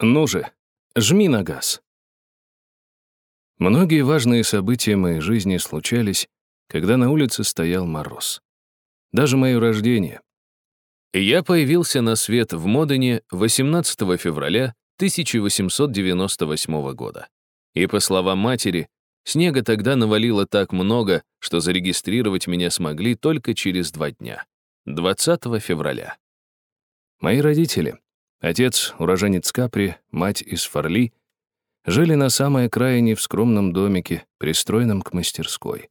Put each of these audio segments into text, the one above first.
Ну же, жми на газ. Многие важные события моей жизни случались, когда на улице стоял мороз. Даже мое рождение. Я появился на свет в Модене 18 февраля 1898 года. И, по словам матери, снега тогда навалило так много, что зарегистрировать меня смогли только через два дня, 20 февраля. Мои родители, отец — уроженец Капри, мать из Фарли, жили на самой окраине в скромном домике, пристроенном к мастерской.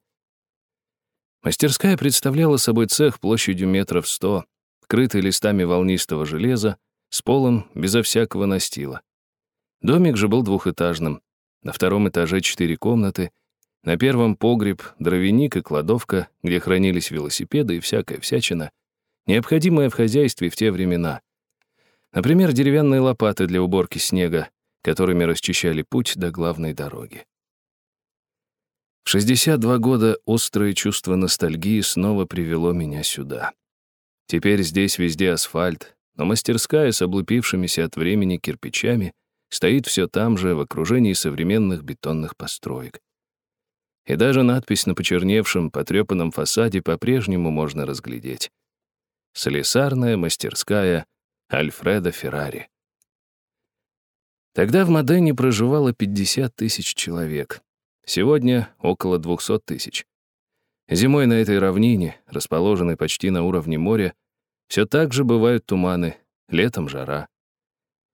Мастерская представляла собой цех площадью метров сто, крытый листами волнистого железа, с полом безо всякого настила. Домик же был двухэтажным. На втором этаже четыре комнаты, на первом погреб, дровяник и кладовка, где хранились велосипеды и всякая всячина, необходимая в хозяйстве в те времена. Например, деревянные лопаты для уборки снега, которыми расчищали путь до главной дороги. В 62 года острое чувство ностальгии снова привело меня сюда. Теперь здесь везде асфальт, но мастерская с облупившимися от времени кирпичами стоит все там же в окружении современных бетонных построек. И даже надпись на почерневшем, потрепанном фасаде по-прежнему можно разглядеть. «Слесарная мастерская Альфреда Феррари». Тогда в Модене проживало 50 тысяч человек. Сегодня около 200 тысяч. Зимой на этой равнине, расположенной почти на уровне моря, все так же бывают туманы, летом жара.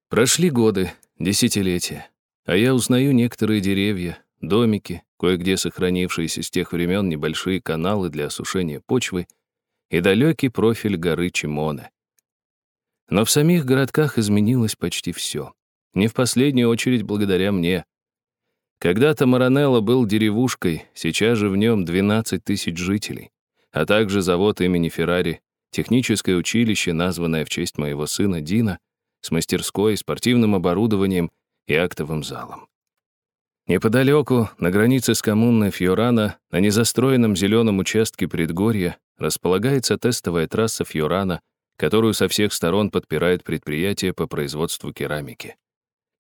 Прошли годы, десятилетия, а я узнаю некоторые деревья, домики, кое-где сохранившиеся с тех времен небольшие каналы для осушения почвы и далекий профиль горы Чимоне. Но в самих городках изменилось почти все. Не в последнюю очередь благодаря мне. Когда-то Маранелло был деревушкой, сейчас же в нем 12 тысяч жителей, а также завод имени Феррари, техническое училище, названное в честь моего сына Дина, с мастерской, спортивным оборудованием и актовым залом. Неподалеку, на границе с коммунной Фьорана, на незастроенном зеленом участке предгорья, располагается тестовая трасса Фьорана, которую со всех сторон подпирает предприятие по производству керамики.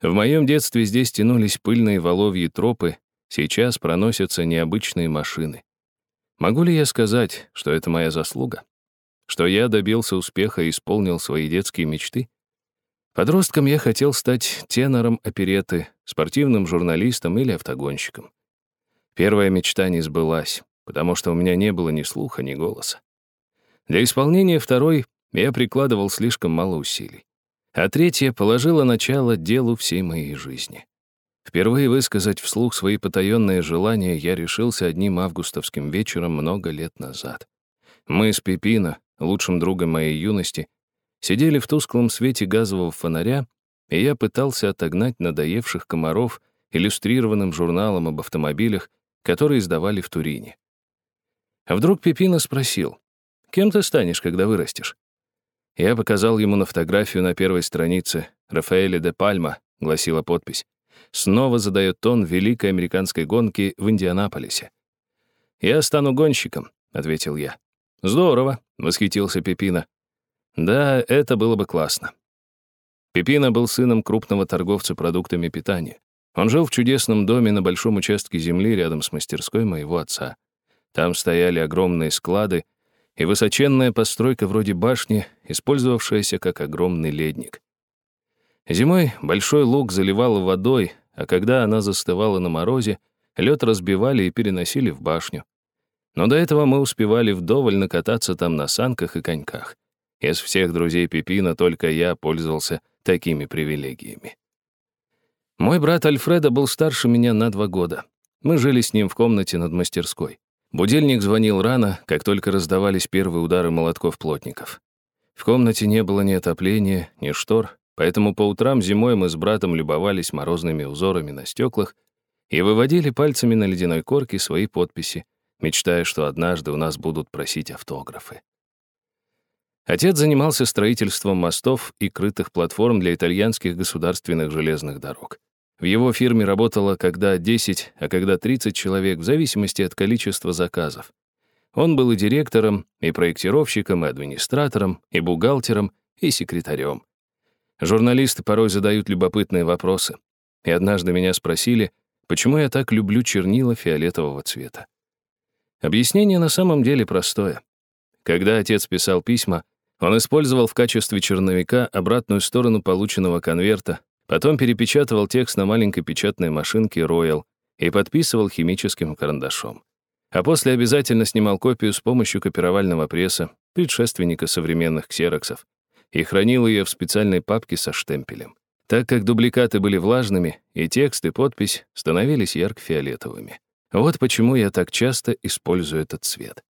В моем детстве здесь тянулись пыльные воловьи тропы, сейчас проносятся необычные машины. Могу ли я сказать, что это моя заслуга? Что я добился успеха и исполнил свои детские мечты? Подростком я хотел стать тенором опереты, спортивным журналистом или автогонщиком. Первая мечта не сбылась, потому что у меня не было ни слуха, ни голоса. Для исполнения второй я прикладывал слишком мало усилий а третья положила начало делу всей моей жизни. Впервые высказать вслух свои потаенные желания я решился одним августовским вечером много лет назад. Мы с Пепино, лучшим другом моей юности, сидели в тусклом свете газового фонаря, и я пытался отогнать надоевших комаров иллюстрированным журналом об автомобилях, которые издавали в Турине. А вдруг Пепино спросил, «Кем ты станешь, когда вырастешь?» Я показал ему на фотографию на первой странице. «Рафаэле де Пальма», — гласила подпись. Снова задает тон великой американской гонки в Индианаполисе. «Я стану гонщиком», — ответил я. «Здорово», — восхитился Пепина. «Да, это было бы классно». Пепина был сыном крупного торговца продуктами питания. Он жил в чудесном доме на большом участке земли рядом с мастерской моего отца. Там стояли огромные склады, и высоченная постройка вроде башни, использовавшаяся как огромный ледник. Зимой большой луг заливало водой, а когда она застывала на морозе, лед разбивали и переносили в башню. Но до этого мы успевали вдоволь накататься там на санках и коньках. Из всех друзей Пипина только я пользовался такими привилегиями. Мой брат Альфреда был старше меня на два года. Мы жили с ним в комнате над мастерской. Будильник звонил рано, как только раздавались первые удары молотков плотников. В комнате не было ни отопления, ни штор, поэтому по утрам зимой мы с братом любовались морозными узорами на стеклах и выводили пальцами на ледяной корке свои подписи, мечтая, что однажды у нас будут просить автографы. Отец занимался строительством мостов и крытых платформ для итальянских государственных железных дорог. В его фирме работало когда 10, а когда 30 человек, в зависимости от количества заказов. Он был и директором, и проектировщиком, и администратором, и бухгалтером, и секретарем. Журналисты порой задают любопытные вопросы. И однажды меня спросили, почему я так люблю чернила фиолетового цвета. Объяснение на самом деле простое. Когда отец писал письма, он использовал в качестве черновика обратную сторону полученного конверта, потом перепечатывал текст на маленькой печатной машинке Royal и подписывал химическим карандашом. А после обязательно снимал копию с помощью копировального пресса, предшественника современных ксероксов, и хранил ее в специальной папке со штемпелем. Так как дубликаты были влажными, и текст, и подпись становились ярко-фиолетовыми. Вот почему я так часто использую этот цвет.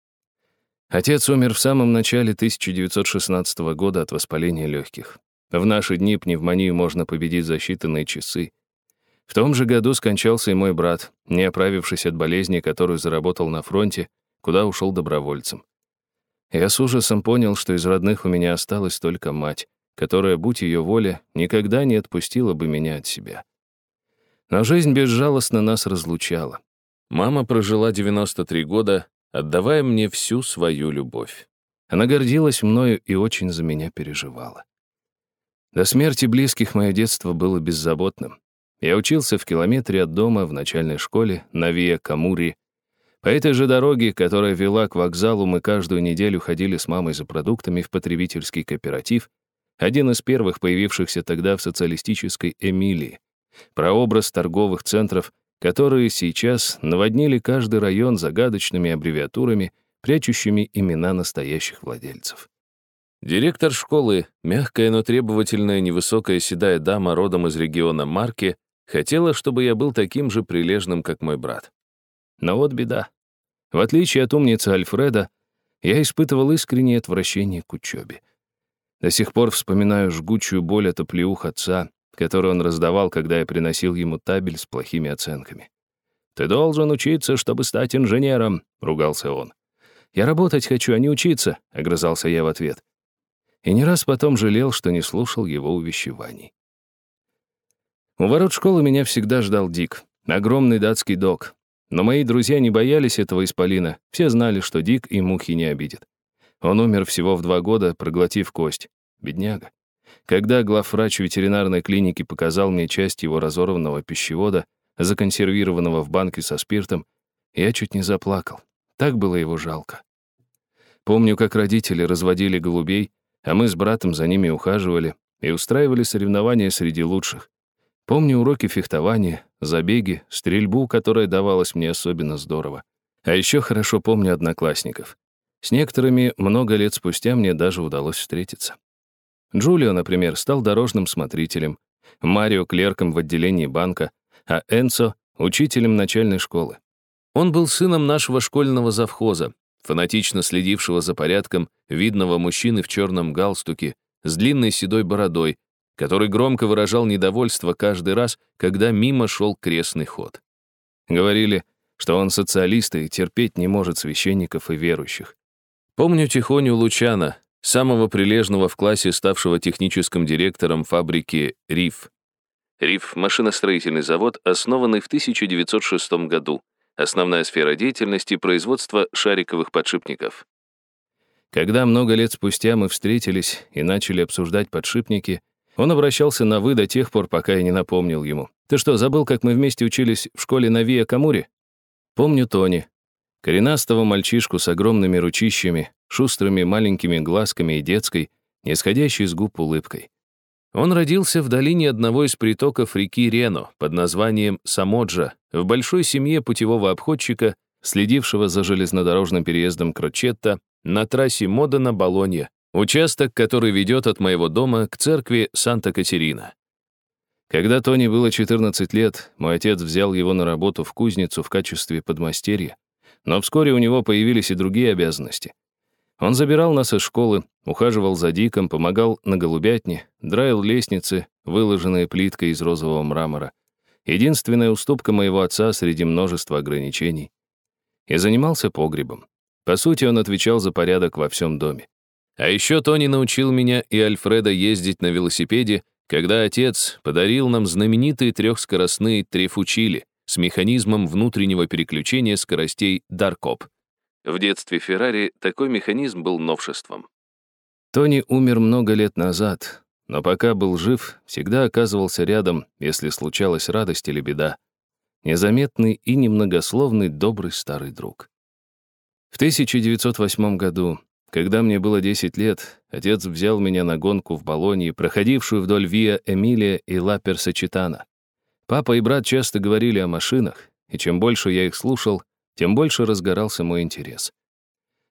Отец умер в самом начале 1916 года от воспаления легких. В наши дни пневмонию можно победить за считанные часы. В том же году скончался и мой брат, не оправившись от болезни, которую заработал на фронте, куда ушел добровольцем. Я с ужасом понял, что из родных у меня осталась только мать, которая, будь ее воля, никогда не отпустила бы меня от себя. Но жизнь безжалостно нас разлучала. Мама прожила 93 года, отдавая мне всю свою любовь. Она гордилась мною и очень за меня переживала. До смерти близких мое детство было беззаботным. Я учился в километре от дома в начальной школе на Виа Камури, по этой же дороге, которая вела к вокзалу, мы каждую неделю ходили с мамой за продуктами в потребительский кооператив, один из первых появившихся тогда в социалистической Эмилии. Прообраз торговых центров, которые сейчас наводнили каждый район загадочными аббревиатурами, прячущими имена настоящих владельцев. Директор школы, мягкая, но требовательная невысокая седая дама родом из региона Марки, хотела, чтобы я был таким же прилежным, как мой брат. Но вот беда. В отличие от умницы Альфреда, я испытывал искреннее отвращение к учебе. До сих пор вспоминаю жгучую боль от оплеух отца, которую он раздавал, когда я приносил ему табель с плохими оценками. «Ты должен учиться, чтобы стать инженером», — ругался он. «Я работать хочу, а не учиться», — огрызался я в ответ. И не раз потом жалел, что не слушал его увещеваний. У ворот школы меня всегда ждал Дик, огромный датский дог, но мои друзья не боялись этого исполина, все знали, что Дик и мухи не обидит. Он умер всего в два года, проглотив кость. Бедняга. Когда главврач ветеринарной клиники показал мне часть его разорванного пищевода, законсервированного в банке со спиртом, я чуть не заплакал. Так было его жалко. Помню, как родители разводили голубей, а мы с братом за ними ухаживали и устраивали соревнования среди лучших. Помню уроки фехтования, забеги, стрельбу, которая давалась мне особенно здорово. А еще хорошо помню одноклассников. С некоторыми много лет спустя мне даже удалось встретиться. Джулио, например, стал дорожным смотрителем, Марио — клерком в отделении банка, а Энцо — учителем начальной школы. Он был сыном нашего школьного завхоза, фанатично следившего за порядком видного мужчины в черном галстуке с длинной седой бородой, который громко выражал недовольство каждый раз, когда мимо шел крестный ход. Говорили, что он социалист и терпеть не может священников и верующих. Помню Тихоню Лучана, самого прилежного в классе, ставшего техническим директором фабрики «Риф». «Риф» — машиностроительный завод, основанный в 1906 году. Основная сфера деятельности — производство шариковых подшипников. Когда много лет спустя мы встретились и начали обсуждать подшипники, он обращался на «вы» до тех пор, пока я не напомнил ему. «Ты что, забыл, как мы вместе учились в школе на Виа Камури?» Помню Тони. Коренастого мальчишку с огромными ручищами, шустрыми маленькими глазками и детской, не сходящей с губ улыбкой. Он родился в долине одного из притоков реки Рено под названием Самоджа, в большой семье путевого обходчика, следившего за железнодорожным переездом Крочетта на трассе Модена-Болонья, Участок, который ведет от моего дома к церкви Санта-Катерина. Когда Тони было 14 лет, мой отец взял его на работу в кузницу в качестве подмастерья, но вскоре у него появились и другие обязанности. Он забирал нас из школы, ухаживал за Диком, помогал на голубятне, драил лестницы, выложенные плиткой из розового мрамора. Единственная уступка моего отца среди множества ограничений. И занимался погребом. По сути, он отвечал за порядок во всем доме. А еще Тони научил меня и Альфреда ездить на велосипеде, когда отец подарил нам знаменитые трехскоростные трефучили с механизмом внутреннего переключения скоростей Даркоп. В детстве Феррари такой механизм был новшеством. Тони умер много лет назад, но пока был жив, всегда оказывался рядом, если случалась радость или беда. Незаметный и немногословный добрый старый друг. В 1908 году, когда мне было 10 лет, отец взял меня на гонку в Болонии, проходившую вдоль Виа Эмилия и Ла Персачитана. Папа и брат часто говорили о машинах, и чем больше я их слушал, тем больше разгорался мой интерес.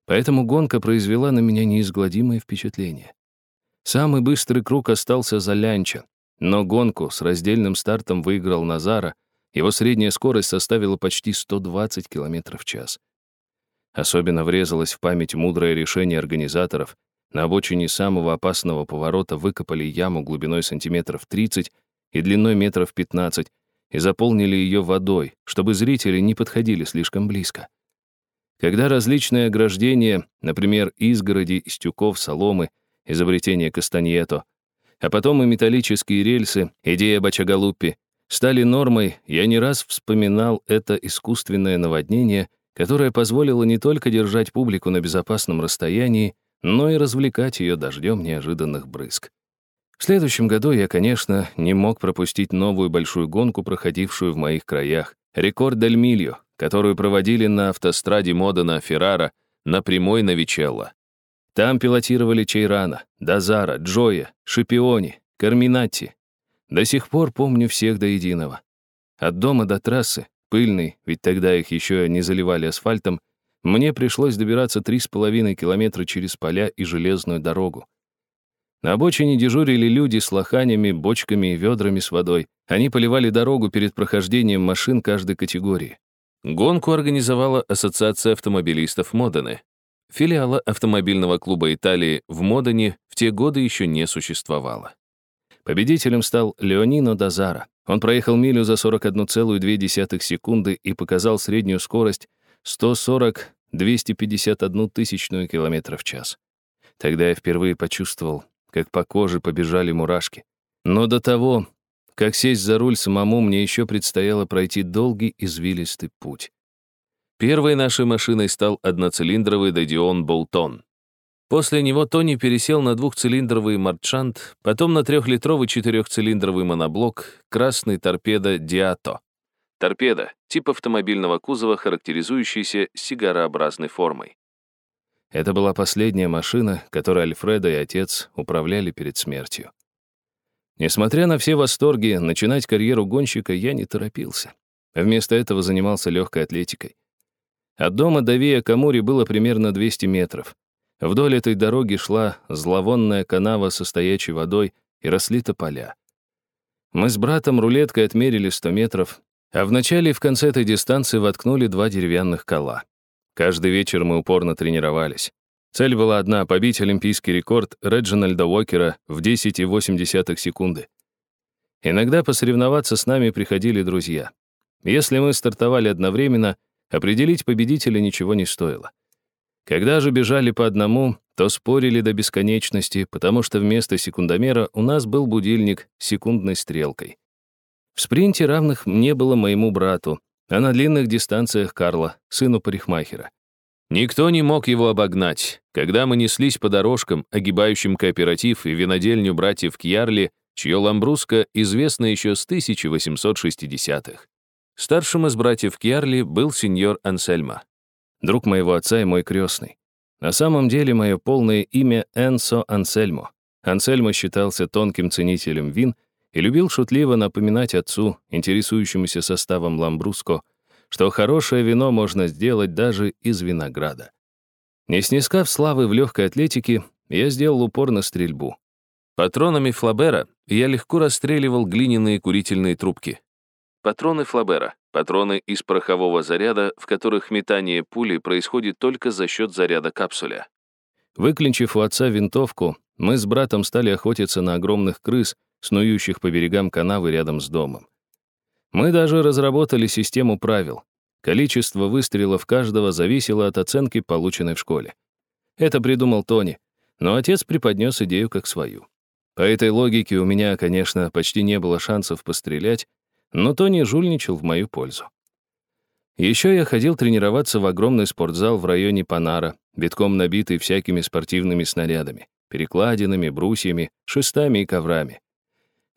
Поэтому гонка произвела на меня неизгладимое впечатление. Самый быстрый круг остался за Лянча, но гонку с раздельным стартом выиграл Назара, его средняя скорость составила почти 120 км в час. Особенно врезалось в память мудрое решение организаторов. На обочине самого опасного поворота выкопали яму глубиной сантиметров 30 и длиной метров 15 и заполнили ее водой, чтобы зрители не подходили слишком близко. Когда различные ограждения, например, изгороди из тюков, соломы, изобретение Кастаньето, а потом и металлические рельсы, идея Бачагалуппи, стали нормой, я не раз вспоминал это искусственное наводнение, которое позволило не только держать публику на безопасном расстоянии, но и развлекать ее дождем неожиданных брызг. В следующем году я, конечно, не мог пропустить новую большую гонку, проходившую в моих краях. Рекорд Дель Мильо, которую проводили на автостраде Модена-Феррара на прямой на Вичелло. Там пилотировали Чейрана, Дазара, Джоя, Шипиони, Карминатти. До сих пор помню всех до единого. От дома до трассы, пыльный, ведь тогда их еще не заливали асфальтом, мне пришлось добираться три с половиной километра через поля и железную дорогу. На обочине дежурили люди с лоханями, бочками и ведрами с водой. Они поливали дорогу перед прохождением машин каждой категории. Гонку организовала Ассоциация автомобилистов Модены. Филиала автомобильного клуба Италии в Модене в те годы еще не существовало. Победителем стал Леонино Дазара. Он проехал милю за 41,2 секунды и показал среднюю скорость 140-251 тысячную километра в час. Тогда я впервые почувствовал, как по коже побежали мурашки. Но до того, как сесть за руль самому, мне еще предстояло пройти долгий извилистый путь. Первой нашей машиной стал одноцилиндровый Дадион Болтон. После него Тони пересел на двухцилиндровый Марчант, потом на трехлитровый четырехцилиндровый моноблок красный торпеда Диато. Торпеда — тип автомобильного кузова, характеризующийся сигарообразной формой. Это была последняя машина, которой Альфредо и отец управляли перед смертью. Несмотря на все восторги, начинать карьеру гонщика я не торопился. Вместо этого занимался легкой атлетикой. От дома до Виа Камури было примерно 200 метров. Вдоль этой дороги шла зловонная канава со стоячей водой и росли тополя. Мы с братом рулеткой отмерили 100 метров, а в начале и в конце этой дистанции воткнули два деревянных кола. Каждый вечер мы упорно тренировались. Цель была одна — побить олимпийский рекорд Реджинальда Уокера в 10,8 секунды. Иногда посоревноваться с нами приходили друзья. Если мы стартовали одновременно, определить победителя ничего не стоило. Когда же бежали по одному, то спорили до бесконечности, потому что вместо секундомера у нас был будильник с секундной стрелкой. В спринте равных не было моему брату, а на длинных дистанциях Карла, сыну парикмахера. Никто не мог его обогнать. Когда мы неслись по дорожкам, огибающим кооператив и винодельню братьев Кьярли, чье ламбруско известно еще с 1860-х. Старшим из братьев Кьярли был сеньор Ансельма, друг моего отца и мой крестный. На самом деле мое полное имя Энсо Ансельмо. Ансельмо считался тонким ценителем вин и любил шутливо напоминать отцу, интересующемуся составом ламбруско, что хорошее вино можно сделать даже из винограда. Не снискав славы в легкой атлетике, я сделал упор на стрельбу. Патронами Флабера я легко расстреливал глиняные курительные трубки. Патроны Флабера — патроны из порохового заряда, в которых метание пули происходит только за счет заряда капсуля. Выклинчив у отца винтовку, мы с братом стали охотиться на огромных крыс, снующих по берегам канавы рядом с домом. Мы даже разработали систему правил. Количество выстрелов каждого зависело от оценки, полученной в школе. Это придумал Тони, но отец преподнес идею как свою. По этой логике у меня, конечно, почти не было шансов пострелять, но Тони жульничал в мою пользу. Еще я ходил тренироваться в огромный спортзал в районе Панара, битком набитый всякими спортивными снарядами. перекладинами, брусьями, шестами и коврами.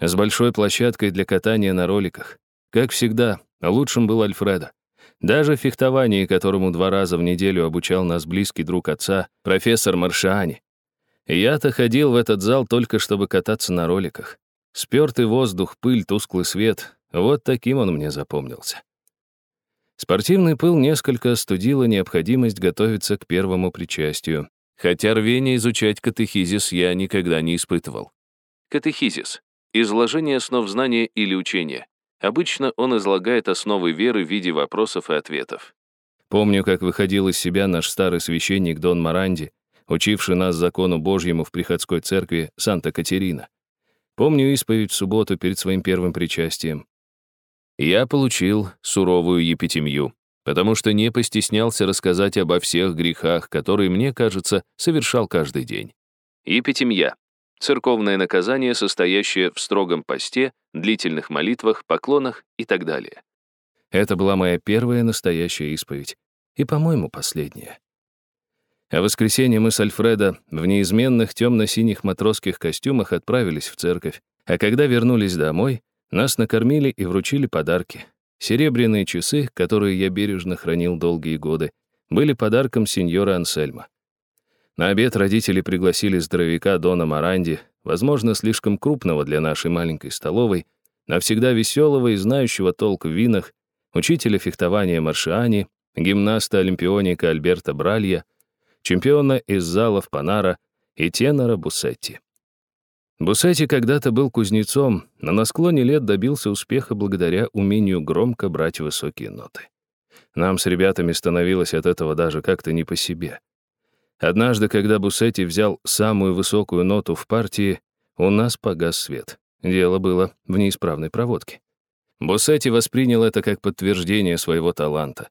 С большой площадкой для катания на роликах. Как всегда, лучшим был Альфреда. Даже фехтование, которому два раза в неделю обучал нас близкий друг отца, профессор Маршани. Я-то ходил в этот зал только чтобы кататься на роликах. Спёртый воздух, пыль, тусклый свет — вот таким он мне запомнился. Спортивный пыл несколько остудила необходимость готовиться к первому причастию, хотя рвение изучать катехизис я никогда не испытывал. Катехизис — изложение основ знания или учения. Обычно он излагает основы веры в виде вопросов и ответов. Помню, как выходил из себя наш старый священник Дон Маранди, учивший нас закону Божьему в приходской церкви Санта-Катерина. Помню исповедь в субботу перед своим первым причастием. Я получил суровую епитемью, потому что не постеснялся рассказать обо всех грехах, которые, мне кажется, совершал каждый день. Епитемья — церковное наказание, состоящее в строгом посте, длительных молитвах, поклонах и так далее. Это была моя первая настоящая исповедь. И, по-моему, последняя. А в воскресенье мы с Альфредо в неизменных темно-синих матросских костюмах отправились в церковь, а когда вернулись домой, нас накормили и вручили подарки. Серебряные часы, которые я бережно хранил долгие годы, были подарком сеньора Ансельма. На обед родители пригласили здоровяка Дона Маранди, возможно, слишком крупного для нашей маленькой столовой, навсегда веселого и знающего толк в винах, учителя фехтования Маршиани, гимнаста-олимпионика Альберта Бралья, чемпиона из залов Панара и тенора Буссетти. Буссетти когда-то был кузнецом, но на склоне лет добился успеха благодаря умению громко брать высокие ноты. Нам с ребятами становилось от этого даже как-то не по себе. Однажды, когда Буссетти взял самую высокую ноту в партии, у нас погас свет. Дело было в неисправной проводке. Буссетти воспринял это как подтверждение своего таланта.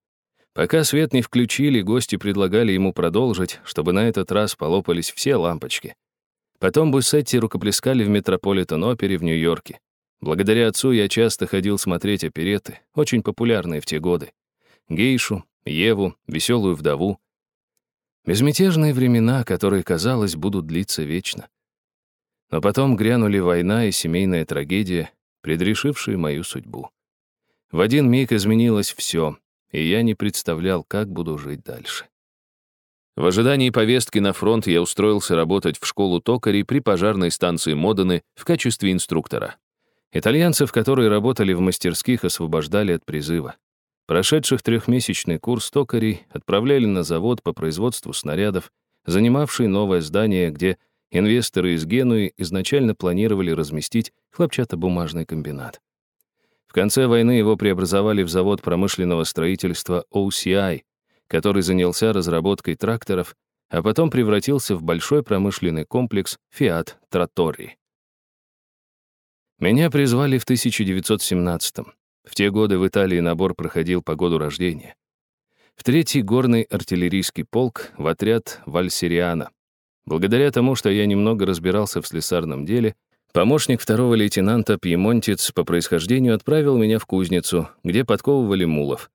Пока свет не включили, гости предлагали ему продолжить, чтобы на этот раз полопались все лампочки. Потом Буссетти рукоплескали в Метрополитен-опере в Нью-Йорке. Благодаря отцу я часто ходил смотреть опереты, очень популярные в те годы. Гейшу, Еву, Веселую вдову. Безмятежные времена, которые, казалось, будут длиться вечно. Но потом грянули война и семейная трагедия, предрешившие мою судьбу. В один миг изменилось все, и я не представлял, как буду жить дальше. В ожидании повестки на фронт я устроился работать в школу токарей при пожарной станции Модены в качестве инструктора. Итальянцев, которые работали в мастерских, освобождали от призыва. Прошедших трехмесячный курс токарей отправляли на завод по производству снарядов, занимавший новое здание, где инвесторы из Генуи изначально планировали разместить хлопчатобумажный комбинат. В конце войны его преобразовали в завод промышленного строительства OCI, который занялся разработкой тракторов, а потом превратился в большой промышленный комплекс Fiat Trattori. Меня призвали в 1917-м. В те годы в Италии набор проходил по году рождения. В третий горный артиллерийский полк в отряд Вальсериана. Благодаря тому, что я немного разбирался в слесарном деле, помощник второго лейтенанта Пьемонтец по происхождению отправил меня в кузницу, где подковывали мулов.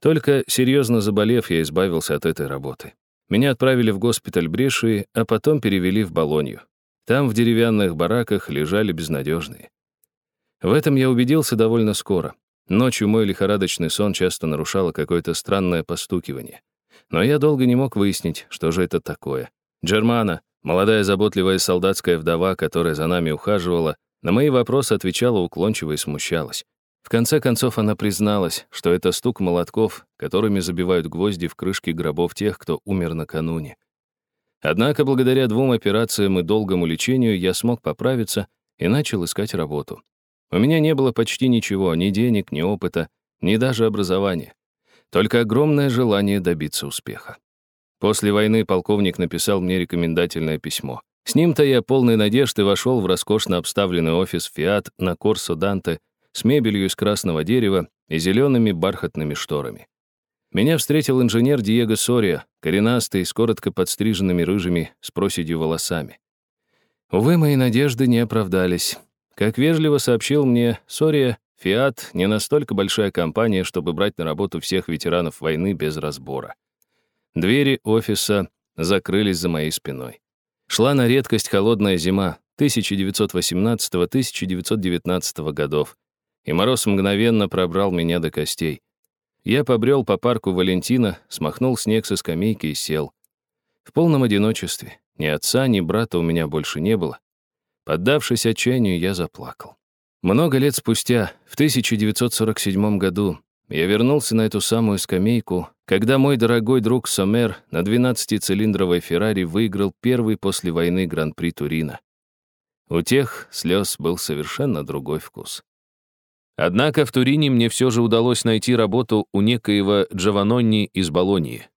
Только серьезно заболев, я избавился от этой работы. Меня отправили в госпиталь Брешии, а потом перевели в Болонью. Там в деревянных бараках лежали безнадежные. В этом я убедился довольно скоро. Ночью мой лихорадочный сон часто нарушало какое-то странное постукивание. Но я долго не мог выяснить, что же это такое. Джермана, молодая заботливая солдатская вдова, которая за нами ухаживала, на мои вопросы отвечала уклончиво и смущалась. В конце концов она призналась, что это стук молотков, которыми забивают гвозди в крышки гробов тех, кто умер накануне. Однако благодаря двум операциям и долгому лечению я смог поправиться и начал искать работу. У меня не было почти ничего, ни денег, ни опыта, ни даже образования. Только огромное желание добиться успеха. После войны полковник написал мне рекомендательное письмо. С ним-то я полной надежды вошел в роскошно обставленный офис «Фиат» на Корсо Данте с мебелью из красного дерева и зелеными бархатными шторами. Меня встретил инженер Диего Сория, коренастый, с коротко подстриженными рыжими, с проседью волосами. Увы, мои надежды не оправдались. Как вежливо сообщил мне Сория, «Фиат» — не настолько большая компания, чтобы брать на работу всех ветеранов войны без разбора. Двери офиса закрылись за моей спиной. Шла на редкость холодная зима 1918-1919 годов, и мороз мгновенно пробрал меня до костей. Я побрел по парку Валентина, смахнул снег со скамейки и сел. В полном одиночестве. Ни отца, ни брата у меня больше не было. Поддавшись отчаянию, я заплакал. Много лет спустя, в 1947 году, я вернулся на эту самую скамейку, когда мой дорогой друг Сомер на 12-цилиндровой Феррари выиграл первый после войны Гран-при Турина. У тех слез был совершенно другой вкус. Однако в Турине мне все же удалось найти работу у некоего Джованонни из Болонии.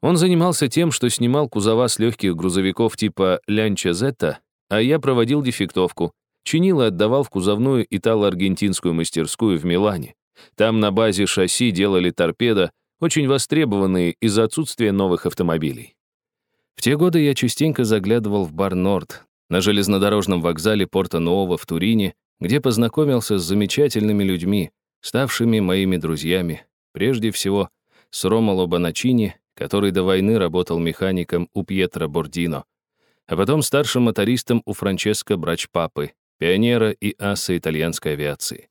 Он занимался тем, что снимал кузова с легких грузовиков типа Лянча Зетта, а я проводил дефектовку, чинил и отдавал в кузовную итало-аргентинскую мастерскую в Милане. Там на базе шасси делали торпедо, очень востребованные из-за отсутствия новых автомобилей. В те годы я частенько заглядывал в бар «Норд» на железнодорожном вокзале Порто-Нового в Турине, где познакомился с замечательными людьми, ставшими моими друзьями, прежде всего с Ромало Боначини, который до войны работал механиком у Пьетро Бордино, а потом старшим мотористом у Франческо Брачпапы, пионера и аса итальянской авиации.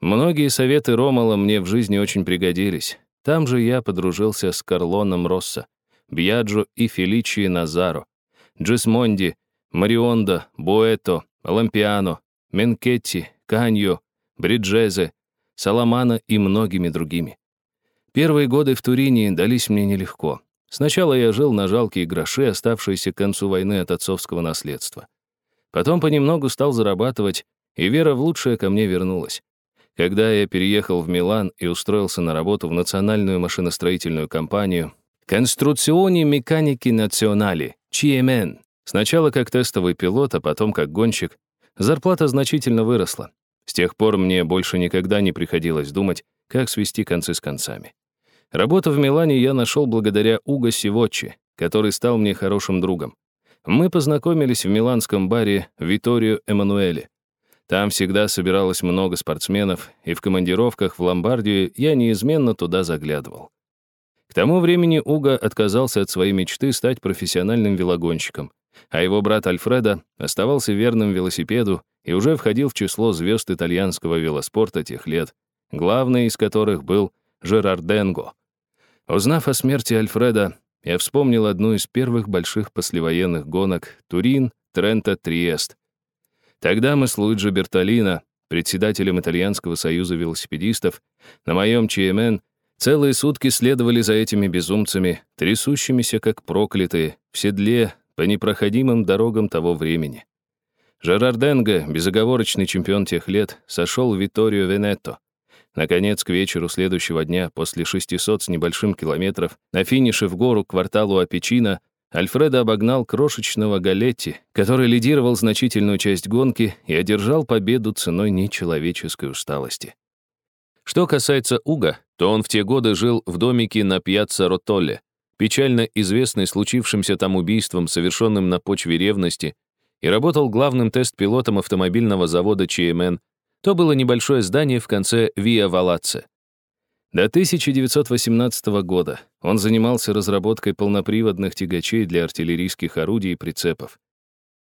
Многие советы Ромала мне в жизни очень пригодились. Там же я подружился с Карлоном Росса, Бьяджо и Феличи Назаро, Джисмонди, Мариондо, Буэто, Лампиано, Менкетти, Каньо, Бриджезе, Саламана и многими другими. Первые годы в Турине дались мне нелегко. Сначала я жил на жалкие гроши, оставшиеся к концу войны от отцовского наследства. Потом понемногу стал зарабатывать, и вера в лучшее ко мне вернулась. Когда я переехал в Милан и устроился на работу в национальную машиностроительную компанию «Конструкциони механики национали» CMN, сначала как тестовый пилот, а потом как гонщик, зарплата значительно выросла. С тех пор мне больше никогда не приходилось думать, как свести концы с концами. Работу в Милане я нашел благодаря Уго Сивочи, который стал мне хорошим другом. Мы познакомились в миланском баре Виторио Эммануэле. Там всегда собиралось много спортсменов, и в командировках в Ломбардию я неизменно туда заглядывал. К тому времени Уго отказался от своей мечты стать профессиональным велогонщиком, а его брат Альфредо оставался верным велосипеду и уже входил в число звезд итальянского велоспорта тех лет, главный из которых был Жерарденго. Узнав о смерти Альфреда, я вспомнил одну из первых больших послевоенных гонок Турин, Трента, Триест. Тогда мы с Луиджи Бертолино, председателем Итальянского союза велосипедистов, на моем ЧМН целые сутки следовали за этими безумцами, трясущимися как проклятые, в седле по непроходимым дорогам того времени. Жерарденго, безоговорочный чемпион тех лет, сошел в Виторио Венетто, Наконец, к вечеру следующего дня, после 600 с небольшим километров, на финише в гору к кварталу Апичино, Альфредо обогнал крошечного Галетти, который лидировал значительную часть гонки и одержал победу ценой нечеловеческой усталости. Что касается Уга, то он в те годы жил в домике на Пьяцца Ротолле, печально известный случившимся там убийством, совершенным на почве ревности, и работал главным тест-пилотом автомобильного завода ЧМН то было небольшое здание в конце Виа Валацци. До 1918 года он занимался разработкой полноприводных тягачей для артиллерийских орудий и прицепов.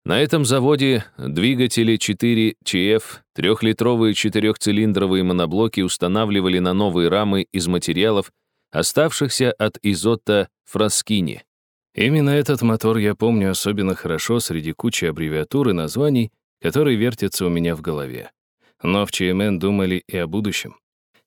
На этом заводе двигатели 4 ЧФ, трехлитровые четырехцилиндровые моноблоки устанавливали на новые рамы из материалов, оставшихся от изота Фраскини. Именно этот мотор я помню особенно хорошо среди кучи аббревиатур и названий, которые вертятся у меня в голове. Но в ЧМН думали и о будущем.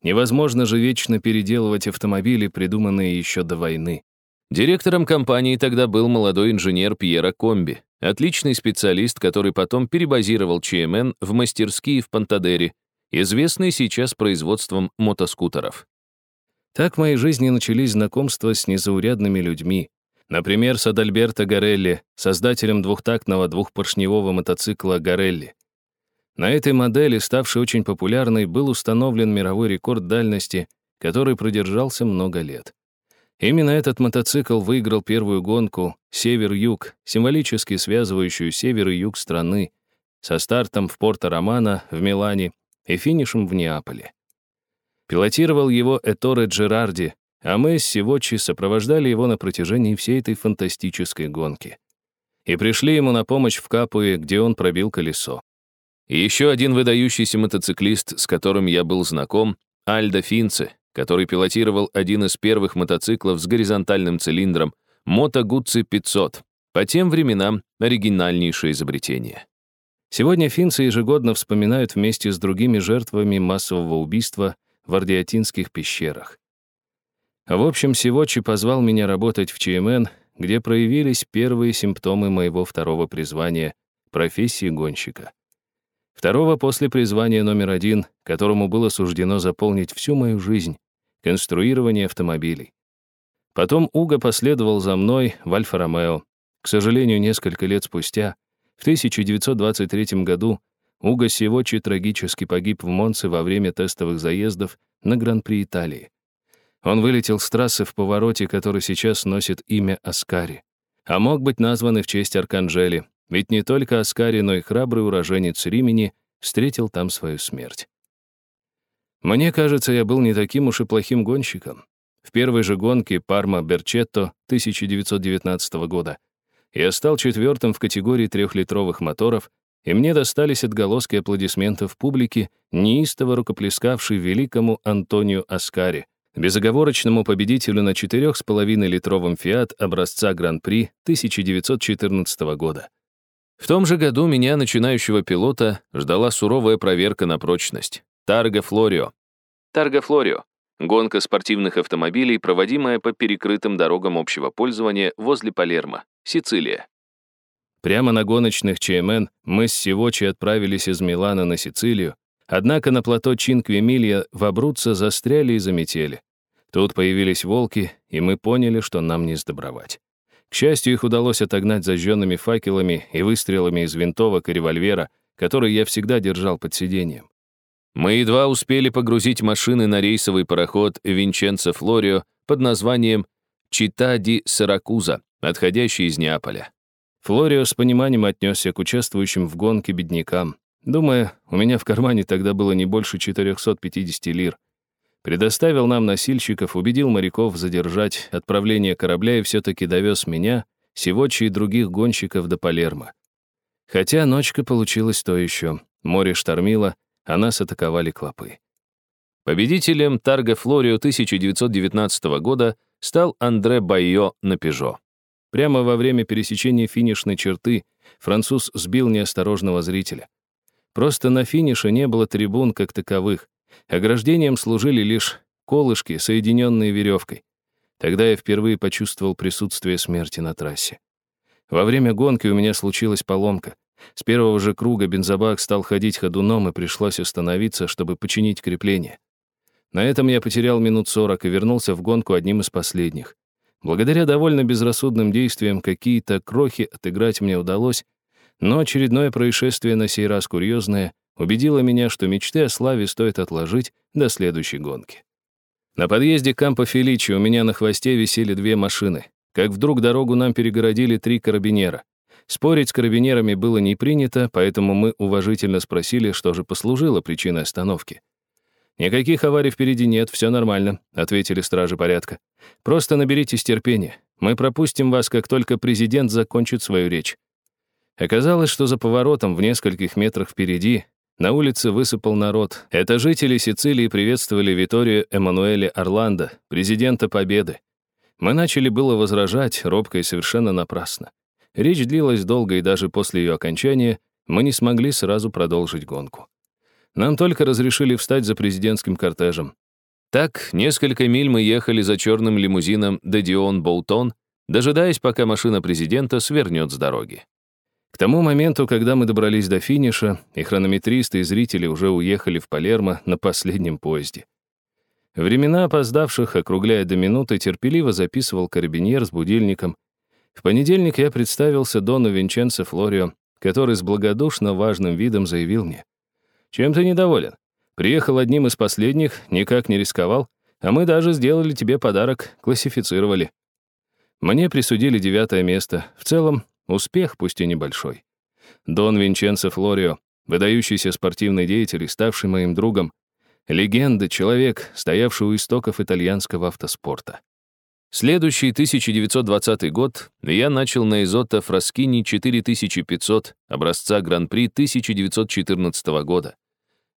Невозможно же вечно переделывать автомобили, придуманные еще до войны. Директором компании тогда был молодой инженер Пьера Комби, отличный специалист, который потом перебазировал ЧМН в мастерские в Пантадере, известный сейчас производством мотоскутеров. Так в моей жизни начались знакомства с незаурядными людьми. Например, с Адальберто Гарелли, создателем двухтактного двухпоршневого мотоцикла «Гарелли». На этой модели, ставшей очень популярной, был установлен мировой рекорд дальности, который продержался много лет. Именно этот мотоцикл выиграл первую гонку «Север-Юг», символически связывающую север и юг страны, со стартом в Порто-Романо в Милане и финишем в Неаполе. Пилотировал его Эторе Джерарди, а мы с Сивочи сопровождали его на протяжении всей этой фантастической гонки. и пришли ему на помощь в Капуе, где он пробил колесо. Еще один выдающийся мотоциклист, с которым я был знаком, Альдо Финце, который пилотировал один из первых мотоциклов с горизонтальным цилиндром Moto Guzzi 500, по тем временам оригинальнейшее изобретение. Сегодня финцы ежегодно вспоминают вместе с другими жертвами массового убийства в Ардиатинских пещерах. В общем, Сивочи позвал меня работать в ЧМН, где проявились первые симптомы моего второго призвания — профессии гонщика. Второго после призвания номер один, которому было суждено заполнить всю мою жизнь — конструирование автомобилей. Потом Уго последовал за мной в Альфа-Ромео. К сожалению, несколько лет спустя, в 1923 году, Уго Сивочи трагически погиб в Монце во время тестовых заездов на Гран-при Италии. Он вылетел с трассы в повороте, который сейчас носит имя Аскари, а мог быть назван и в честь Арканджели, ведь не только Аскари, но и храбрый уроженец Римени встретил там свою смерть. Мне кажется, я был не таким уж и плохим гонщиком. В первой же гонке Парма-Берчетто 1919 года я стал четвертым в категории трехлитровых моторов, и мне достались отголоски аплодисментов публики, неистово рукоплескавшей великому Антонию Аскари, безоговорочному победителю на 4,5-литровом «Фиат» образца Гран-при 1914 года. В том же году меня, начинающего пилота, ждала суровая проверка на прочность. Тарго Флорио. Тарго Флорио — гонка спортивных автомобилей, проводимая по перекрытым дорогам общего пользования возле Палермо, Сицилия. Прямо на гоночных ЧМН мы с Сивочи отправились из Милана на Сицилию, однако на плато Чинквемилья в Абруццо застряли и заметели. Тут появились волки, и мы поняли, что нам не сдобровать. К счастью, их удалось отогнать зажженными факелами и выстрелами из винтовок и револьвера, которые я всегда держал под сиденьем. Мы едва успели погрузить машины на рейсовый пароход Винченцо Флорио под названием Чита ди Саракуза, отходящий из Неаполя. Флорио с пониманием отнесся к участвующим в гонке беднякам. Думая, у меня в кармане тогда было не больше 450 лир. Предоставил нам носильщиков, убедил моряков задержать отправление корабля и все-таки довез меня, Сивочи и других гонщиков до Палермо. Хотя ночка получилась то еще. Море штормило, а нас атаковали клопы. Победителем Тарго Флорио 1919 года стал Андре Байо на Пежо. Прямо во время пересечения финишной черты француз сбил неосторожного зрителя. Просто на финише не было трибун как таковых. Ограждением служили лишь колышки, соединенные веревкой. Тогда я впервые почувствовал присутствие смерти на трассе. Во время гонки у меня случилась поломка. С первого же круга бензобак стал ходить ходуном, и пришлось остановиться, чтобы починить крепление. На этом я потерял минут сорок и вернулся в гонку одним из последних. Благодаря довольно безрассудным действиям какие-то крохи отыграть мне удалось, но очередное происшествие на сей раз курьезное убедило меня, что мечты о славе стоит отложить до следующей гонки. На подъезде к Кампо Феличи у меня на хвосте висели две машины. Как вдруг дорогу нам перегородили три карабинера. Спорить с карабинерами было не принято, поэтому мы уважительно спросили, что же послужило причиной остановки. «Никаких аварий впереди нет, все нормально», — ответили стражи порядка. «Просто наберитесь терпения. Мы пропустим вас, как только президент закончит свою речь». Оказалось, что за поворотом в нескольких метрах впереди на улице высыпал народ. Это жители Сицилии приветствовали Виторию Эммануэля Орландо, президента Победы. Мы начали было возражать, робко и совершенно напрасно. Речь длилась долго, и даже после ее окончания мы не смогли сразу продолжить гонку. Нам только разрешили встать за президентским кортежем. Так, несколько миль мы ехали за черным лимузином Дедион Боутон, дожидаясь, пока машина президента свернет с дороги. К тому моменту, когда мы добрались до финиша, и хронометристы и зрители уже уехали в Палермо на последнем поезде. Времена опоздавших, округляя до минуты, терпеливо записывал карабиньер с будильником. В понедельник я представился Дону Винченцо Флорио, который с благодушно важным видом заявил мне. «Чем ты недоволен? Приехал одним из последних, никак не рисковал, а мы даже сделали тебе подарок, классифицировали». Мне присудили девятое место. В целом, Успех, пусть и небольшой. Дон Винченцо Флорио, выдающийся спортивный деятель и ставший моим другом, легенда, человек, стоявший у истоков итальянского автоспорта. Следующий 1920 год я начал на изото Фраскини 4500 образца Гран-при 1914 года.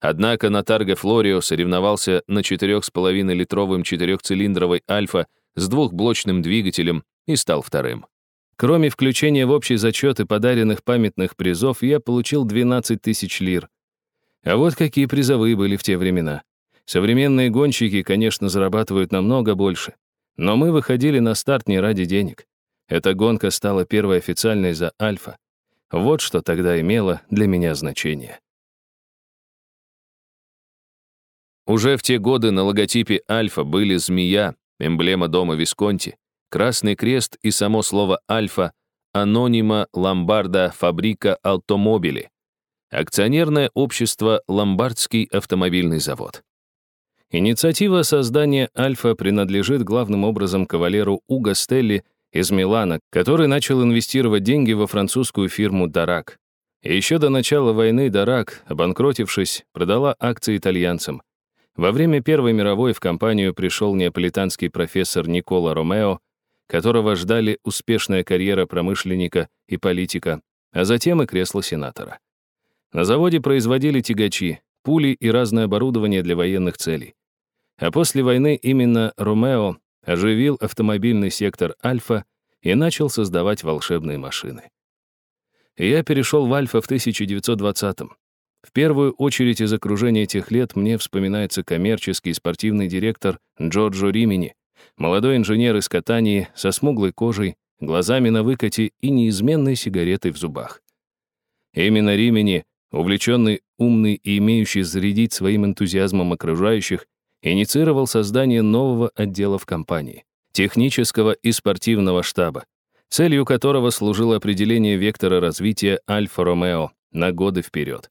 Однако на Тарго Флорио соревновался на 4,5-литровым четырехцилиндровой «Альфа» с двухблочным двигателем и стал вторым. Кроме включения в общий зачет и подаренных памятных призов, я получил 12 тысяч лир. А вот какие призовые были в те времена. Современные гонщики, конечно, зарабатывают намного больше. Но мы выходили на старт не ради денег. Эта гонка стала первой официальной за «Альфа». Вот что тогда имело для меня значение. Уже в те годы на логотипе «Альфа» были змея, эмблема дома Висконти, красный крест и само слово «Альфа» анонима Ломбарда Фабрика Автомобили, акционерное общество Ломбардский автомобильный завод. Инициатива создания «Альфа» принадлежит главным образом кавалеру Уго Стелли из Милана, который начал инвестировать деньги во французскую фирму «Дарак». Еще до начала войны «Дарак», обанкротившись, продала акции итальянцам. Во время Первой мировой в компанию пришел неаполитанский профессор Никола Ромео, которого ждали успешная карьера промышленника и политика, а затем и кресло сенатора. На заводе производили тягачи, пули и разное оборудование для военных целей. А после войны именно Ромео оживил автомобильный сектор «Альфа» и начал создавать волшебные машины. Я перешел в «Альфа» в 1920-м. В первую очередь из окружения тех лет мне вспоминается коммерческий спортивный директор Джорджо Римини, молодой инженер из Катании со смуглой кожей, глазами на выкате и неизменной сигаретой в зубах. Именно Римини, увлеченный, умный и имеющий зарядить своим энтузиазмом окружающих, инициировал создание нового отдела в компании — технического и спортивного штаба, целью которого служило определение вектора развития Альфа-Ромео на годы вперед.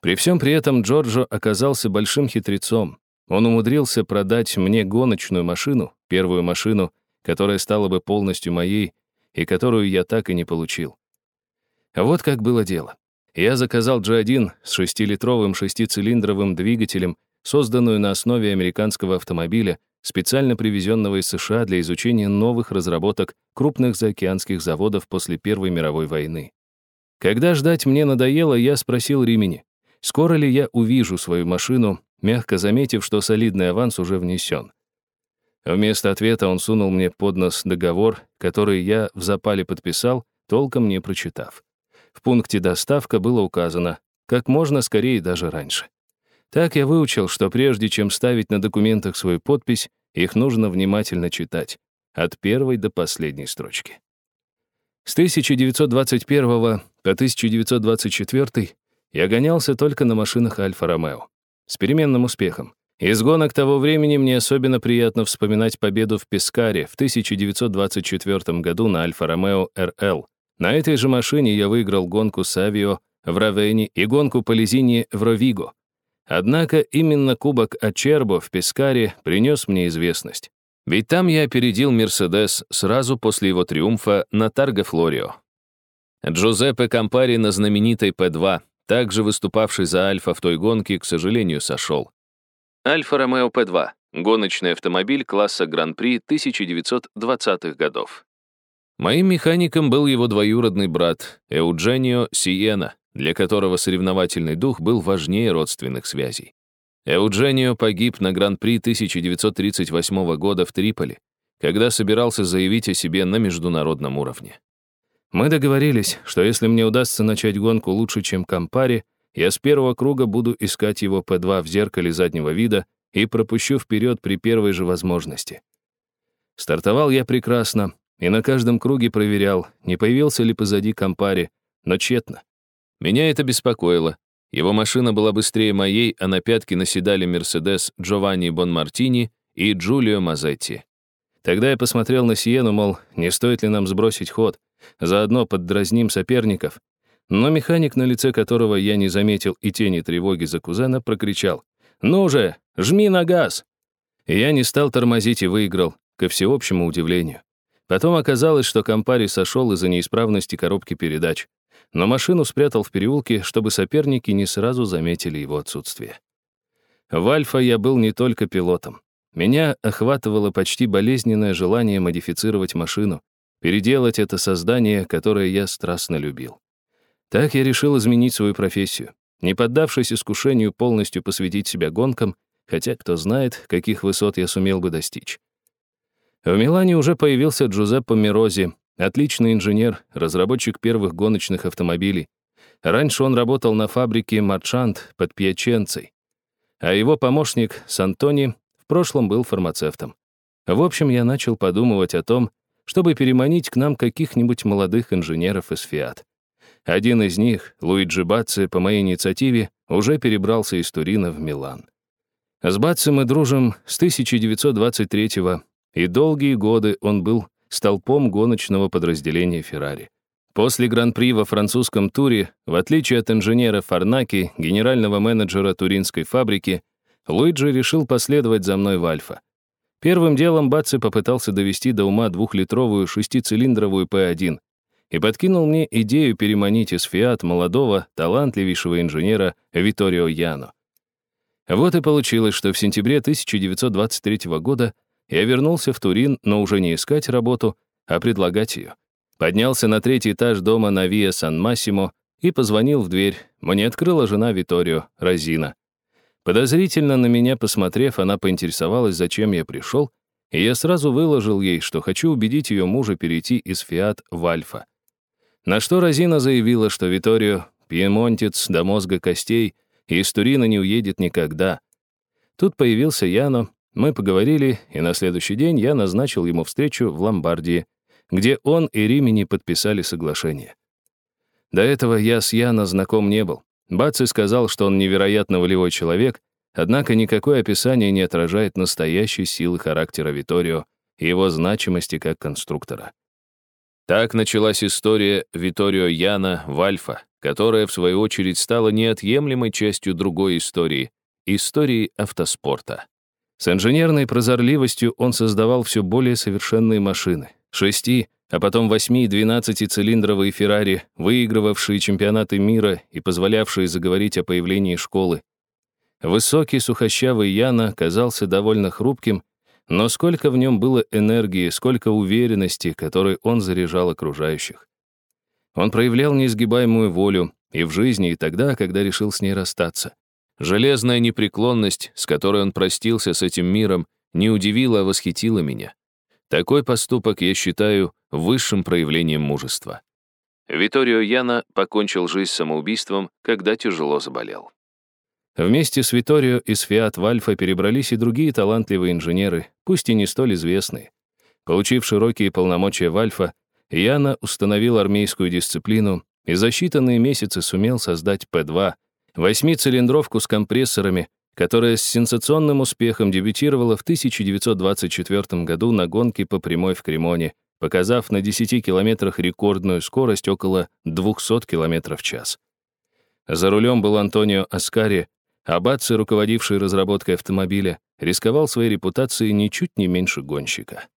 При всем при этом Джорджо оказался большим хитрецом. Он умудрился продать мне гоночную машину, первую машину, которая стала бы полностью моей, и которую я так и не получил. А вот как было дело. Я заказал G1 с шестилитровым шестицилиндровым двигателем, созданную на основе американского автомобиля, специально привезенного из США для изучения новых разработок крупных заокеанских заводов после Первой мировой войны. Когда ждать мне надоело, я спросил Римени, скоро ли я увижу свою машину, мягко заметив, что солидный аванс уже внесен. Вместо ответа он сунул мне под нос договор, который я в запале подписал, толком не прочитав. В пункте «Доставка» было указано как можно скорее даже раньше. Так я выучил, что прежде чем ставить на документах свою подпись, их нужно внимательно читать, от первой до последней строчки. С 1921 по 1924 я гонялся только на машинах Альфа-Ромео. С переменным успехом. Из гонок того времени мне особенно приятно вспоминать победу в Пескаре в 1924 году на Альфа-Ромео РЛ. На этой же машине я выиграл гонку Савио в Равене и гонку по Лизине в Ровиго. Однако именно кубок Ачербо в Пескаре принес мне известность. Ведь там я опередил Мерседес сразу после его триумфа на Тарга Флорио. Джузеппе Кампари на знаменитой П2 также выступавший за Альфа в той гонке, к сожалению, сошел. Альфа Ромео П2 — гоночный автомобиль класса Гран-при 1920-х годов. Моим механиком был его двоюродный брат Эудженио Сиена, для которого соревновательный дух был важнее родственных связей. Эудженио погиб на Гран-при 1938 года в Триполи, когда собирался заявить о себе на международном уровне. Мы договорились, что если мне удастся начать гонку лучше, чем Кампари, я с первого круга буду искать его П2 в зеркале заднего вида и пропущу вперед при первой же возможности. Стартовал я прекрасно, и на каждом круге проверял, не появился ли позади Кампари, но тщетно. Меня это беспокоило. Его машина была быстрее моей, а на пятки наседали Мерседес Джованни Бонмартини и Джулио Мазетти. Тогда я посмотрел на Сиену, мол, не стоит ли нам сбросить ход, Заодно поддразним соперников. Но механик, на лице которого я не заметил и тени тревоги за кузена, прокричал. «Ну же, жми на газ!» Я не стал тормозить и выиграл, ко всеобщему удивлению. Потом оказалось, что компари сошел из-за неисправности коробки передач, но машину спрятал в переулке, чтобы соперники не сразу заметили его отсутствие. В Альфа я был не только пилотом. меня охватывало почти болезненное желание модифицировать машину, переделать это создание, которое я страстно любил. Так я решил изменить свою профессию, не поддавшись искушению полностью посвятить себя гонкам, хотя кто знает, каких высот я сумел бы достичь. В Милане уже появился Джузеппе Мирози, отличный инженер, разработчик первых гоночных автомобилей. Раньше он работал на фабрике «Марчант» под Пьяченцей, а его помощник Сантони в прошлом был фармацевтом. В общем, я начал подумывать о том, чтобы переманить к нам каких-нибудь молодых инженеров из «Фиат». Один из них, Луиджи Бацци, по моей инициативе, уже перебрался из Турина в Милан. С Бацци мы дружим с 1923-го, и долгие годы он был столпом гоночного подразделения «Феррари». После Гран-при во французском туре, в отличие от инженера Фарнаки, генерального менеджера туринской фабрики, Луиджи решил последовать за мной в Альфа. Первым делом Баци попытался довести до ума двухлитровую шестицилиндровую П1 и подкинул мне идею переманить из «Фиат» молодого, талантливейшего инженера Виторио Яно. Вот и получилось, что в сентябре 1923 года я вернулся в Турин, но уже не искать работу, а предлагать ее. Поднялся на третий этаж дома на Виа Сан-Массимо и позвонил в дверь. Мне открыла жена Виторио, Розина. Подозрительно на меня посмотрев, она поинтересовалась, зачем я пришел, и я сразу выложил ей, что хочу убедить ее мужа перейти из «Фиат» в «Альфа». На что Розина заявила, что Виторио — пьемонтец до мозга костей и из Турина не уедет никогда. Тут появился Яно, мы поговорили, и на следующий день я назначил ему встречу в Ломбардии, где он и Римини подписали соглашение. До этого я с Яно знаком не был. Баци сказал, что он невероятно волевой человек, однако никакое описание не отражает настоящей силы характера Виторио и его значимости как конструктора. Так началась история Виторио Яна в Альфа, которая, в свою очередь, стала неотъемлемой частью другой истории — истории автоспорта. С инженерной прозорливостью он создавал все более совершенные машины. Шести, а потом восьми и двенадцатицилиндровые Феррари, выигрывавшие чемпионаты мира и позволявшие заговорить о появлении школы. Высокий сухощавый Яна казался довольно хрупким, но сколько в нем было энергии, сколько уверенности, которой он заряжал окружающих. Он проявлял неизгибаемую волю и в жизни, и тогда, когда решил с ней расстаться. Железная непреклонность, с которой он простился с этим миром, не удивила, а восхитила меня. Такой поступок я считаю высшим проявлением мужества. Виторио Яна покончил жизнь самоубийством, когда тяжело заболел. Вместе с Виторио из Фиат в Альфа перебрались и другие талантливые инженеры, пусть и не столь известные. Получив широкие полномочия в Альфа, Яна установил армейскую дисциплину и за считанные месяцы сумел создать П-2, восьмицилиндровку с компрессорами, которая с сенсационным успехом дебютировала в 1924 году на гонке по прямой в Кремоне, показав на 10 километрах рекордную скорость около 200 км в час. За рулем был Антонио Аскари, а Баци, руководивший разработкой автомобиля, рисковал своей репутацией ничуть не меньше гонщика.